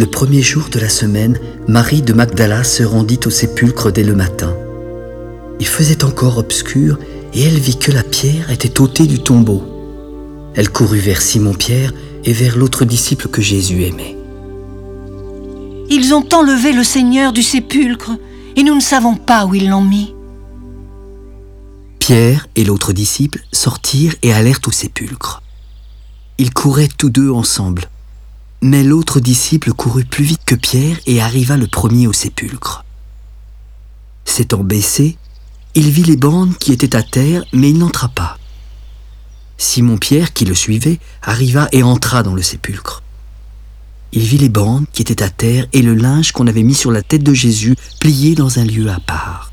Le premier jour de la semaine, Marie de Magdala se rendit au sépulcre dès le matin. Il faisait encore obscur et elle vit que la pierre était ôtée du tombeau. Elle courut vers Simon-Pierre et vers l'autre disciple que Jésus aimait. Ils ont enlevé le Seigneur du sépulcre et nous ne savons pas où ils l'ont mis. Pierre et l'autre disciple sortirent et allèrent au sépulcre. Ils couraient tous deux ensemble. Mais l'autre disciple courut plus vite que Pierre et arriva le premier au sépulcre. S'étant baissé, il vit les bandes qui étaient à terre, mais il n'entra pas. Simon-Pierre, qui le suivait, arriva et entra dans le sépulcre. Il vit les bandes qui étaient à terre et le linge qu'on avait mis sur la tête de Jésus plié dans un lieu à part.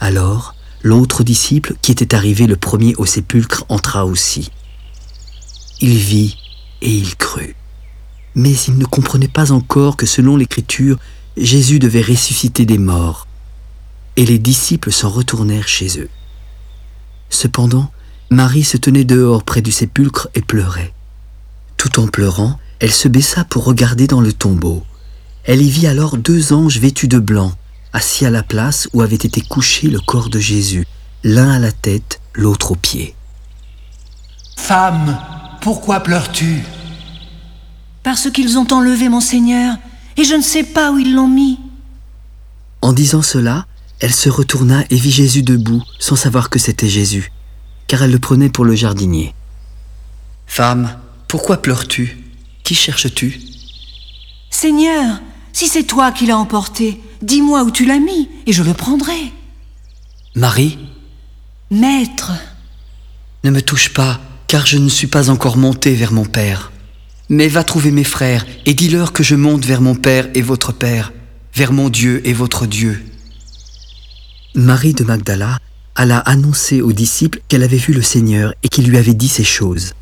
Alors, l'autre disciple, qui était arrivé le premier au sépulcre, entra aussi. Il vit et il crut. Mais il ne comprenait pas encore que selon l'Écriture, Jésus devait ressusciter des morts. Et les disciples s'en retournèrent chez eux. Cependant, Marie se tenait dehors près du sépulcre et pleurait. Tout en pleurant, elle se baissa pour regarder dans le tombeau. Elle y vit alors deux anges vêtus de blanc, assis à la place où avait été couché le corps de Jésus, l'un à la tête, l'autre aux pieds. Femme, pourquoi pleures-tu? Parce qu'ils ont enlevé mon Seigneur et je ne sais pas où ils l'ont mis. En disant cela, elle se retourna et vit Jésus debout, sans savoir que c'était Jésus, car elle le prenait pour le jardinier. Femme, pourquoi pleures-tu? Qui cherches-tu? Seigneur, si c'est toi qui l'as emporté, dis-moi où tu l'as mis et je le prendrai. Marie? Maître, Ne me touche pas, car je ne suis pas encore monté vers mon Père. Mais va trouver mes frères et dis-leur que je monte vers mon Père et votre Père, vers mon Dieu et votre Dieu. Marie de Magdala alla annoncer aux disciples qu'elle avait vu le Seigneur et qu'il lui avait dit ces choses.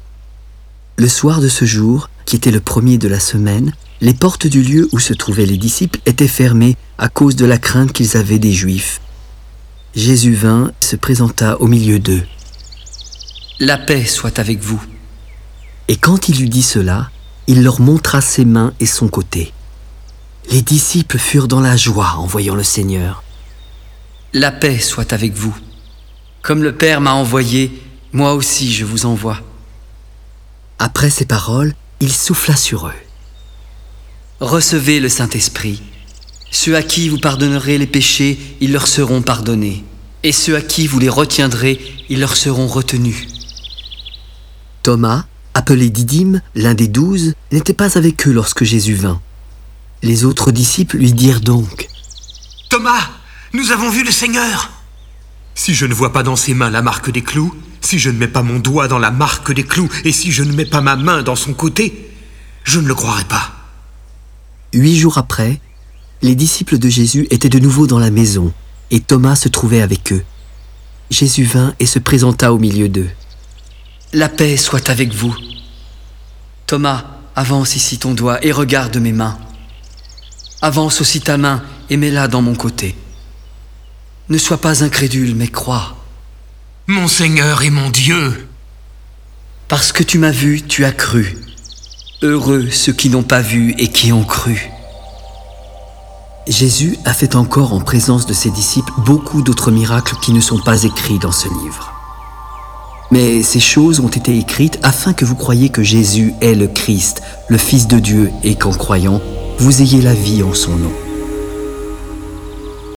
Le soir de ce jour, qui était le premier de la semaine, les portes du lieu où se trouvaient les disciples étaient fermées à cause de la crainte qu'ils avaient des Juifs. Jésus vint et se présenta au milieu d'eux. La paix soit avec vous. Et quand il eut dit cela, il leur montra ses mains et son côté. Les disciples furent dans la joie en voyant le Seigneur. La paix soit avec vous. Comme le Père m'a envoyé, moi aussi je vous envoie. Après ces paroles, il souffla sur eux. Recevez le Saint-Esprit. Ceux à qui vous pardonnerez les péchés, ils leur seront pardonnés. Et ceux à qui vous les retiendrez, ils leur seront retenus. Thomas, appelé Didyme, l'un des douze, n'était pas avec eux lorsque Jésus vint. Les autres disciples lui dirent donc Thomas, nous avons vu le Seigneur. Si je ne vois pas dans ses mains la marque des clous, si je ne mets pas mon doigt dans la marque des clous, et si je ne mets pas ma main dans son côté, je ne le croirai pas. Huit jours après, les disciples de Jésus étaient de nouveau dans la maison, et Thomas se trouvait avec eux. Jésus vint et se présenta au milieu d'eux. La paix soit avec vous. Thomas, avance ici ton doigt et regarde mes mains. Avance aussi ta main et mets-la dans mon côté. Ne sois pas incrédule, mais crois. Mon Seigneur et mon Dieu. Parce que tu m'as vu, tu as cru. Heureux ceux qui n'ont pas vu et qui ont cru. Jésus a fait encore en présence de ses disciples beaucoup d'autres miracles qui ne sont pas écrits dans ce livre. Mais ces choses ont été écrites afin que vous croyiez que Jésus est le Christ, le Fils de Dieu, et qu'en croyant, vous ayez la vie en son nom.